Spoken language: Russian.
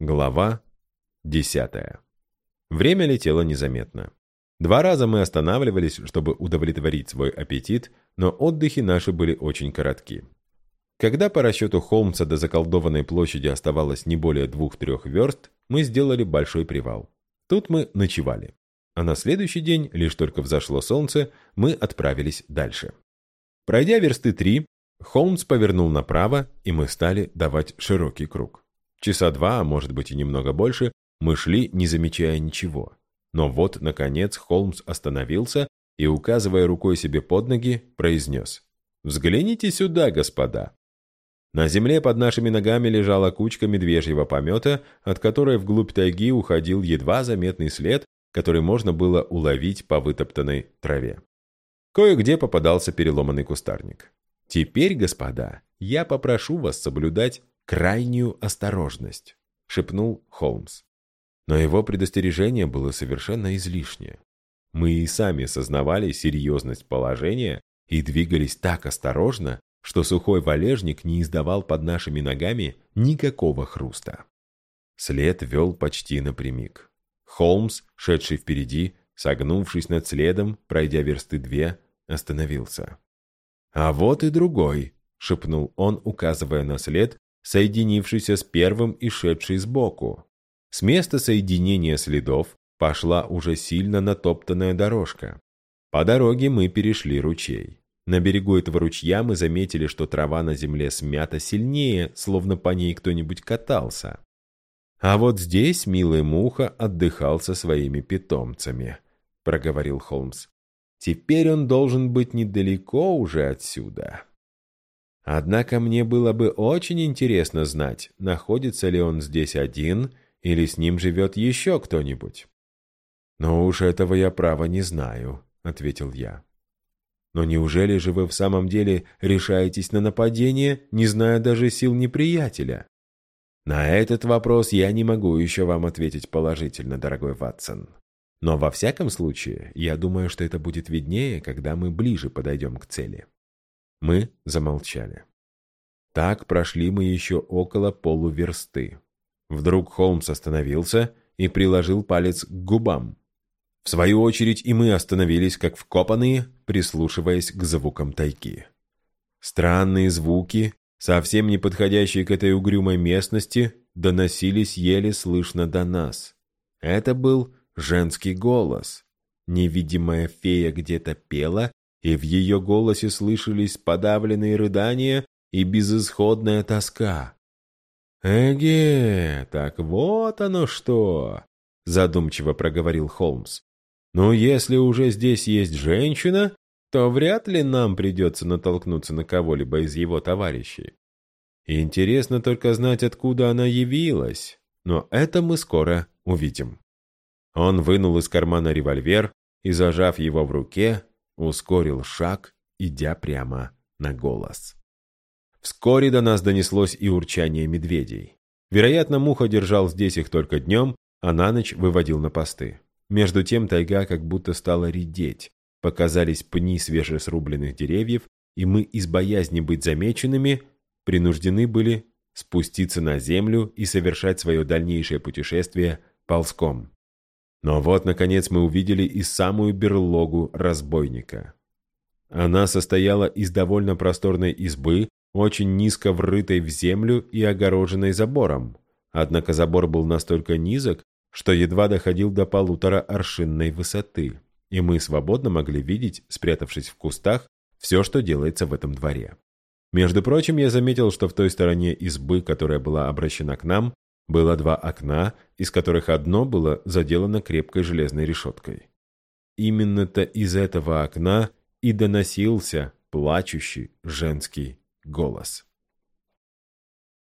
Глава десятая. Время летело незаметно. Два раза мы останавливались, чтобы удовлетворить свой аппетит, но отдыхи наши были очень коротки. Когда по расчету Холмса до заколдованной площади оставалось не более двух-трех верст, мы сделали большой привал. Тут мы ночевали. А на следующий день, лишь только взошло солнце, мы отправились дальше. Пройдя версты три, Холмс повернул направо, и мы стали давать широкий круг. Часа два, а может быть и немного больше, мы шли, не замечая ничего. Но вот, наконец, Холмс остановился и, указывая рукой себе под ноги, произнес «Взгляните сюда, господа!» На земле под нашими ногами лежала кучка медвежьего помета, от которой вглубь тайги уходил едва заметный след, который можно было уловить по вытоптанной траве. Кое-где попадался переломанный кустарник. «Теперь, господа, я попрошу вас соблюдать крайнюю осторожность», — шепнул Холмс. Но его предостережение было совершенно излишнее. Мы и сами сознавали серьезность положения и двигались так осторожно, что сухой валежник не издавал под нашими ногами никакого хруста. След вел почти напрямик. Холмс, шедший впереди, согнувшись над следом, пройдя версты две, остановился. «А вот и другой», — шепнул он, указывая на след, соединившийся с первым и шедший сбоку. С места соединения следов пошла уже сильно натоптанная дорожка. По дороге мы перешли ручей. На берегу этого ручья мы заметили, что трава на земле смята сильнее, словно по ней кто-нибудь катался. А вот здесь милый Муха отдыхал со своими питомцами, проговорил Холмс. Теперь он должен быть недалеко уже отсюда. Однако мне было бы очень интересно знать, находится ли он здесь один или с ним живет еще кто-нибудь. «Но уж этого я право не знаю», — ответил я. «Но неужели же вы в самом деле решаетесь на нападение, не зная даже сил неприятеля?» «На этот вопрос я не могу еще вам ответить положительно, дорогой Ватсон. Но во всяком случае, я думаю, что это будет виднее, когда мы ближе подойдем к цели». Мы замолчали. Так прошли мы еще около полуверсты. Вдруг Холмс остановился и приложил палец к губам. В свою очередь и мы остановились, как вкопанные, прислушиваясь к звукам тайки. Странные звуки, совсем не подходящие к этой угрюмой местности, доносились еле слышно до нас. Это был женский голос. Невидимая фея где-то пела, и в ее голосе слышались подавленные рыдания и безысходная тоска. «Эге, так вот оно что!» — задумчиво проговорил Холмс. «Ну, если уже здесь есть женщина, то вряд ли нам придется натолкнуться на кого-либо из его товарищей. Интересно только знать, откуда она явилась, но это мы скоро увидим». Он вынул из кармана револьвер и, зажав его в руке, ускорил шаг, идя прямо на голос. Вскоре до нас донеслось и урчание медведей. Вероятно, Муха держал здесь их только днем, а на ночь выводил на посты. Между тем тайга как будто стала редеть. Показались пни свежесрубленных деревьев, и мы из боязни быть замеченными принуждены были спуститься на землю и совершать свое дальнейшее путешествие ползком. Но вот, наконец, мы увидели и самую берлогу разбойника. Она состояла из довольно просторной избы, очень низко врытой в землю и огороженной забором. Однако забор был настолько низок, что едва доходил до полутора аршинной высоты, и мы свободно могли видеть, спрятавшись в кустах, все, что делается в этом дворе. Между прочим, я заметил, что в той стороне избы, которая была обращена к нам, было два окна, из которых одно было заделано крепкой железной решеткой. Именно-то из этого окна и доносился плачущий женский голос.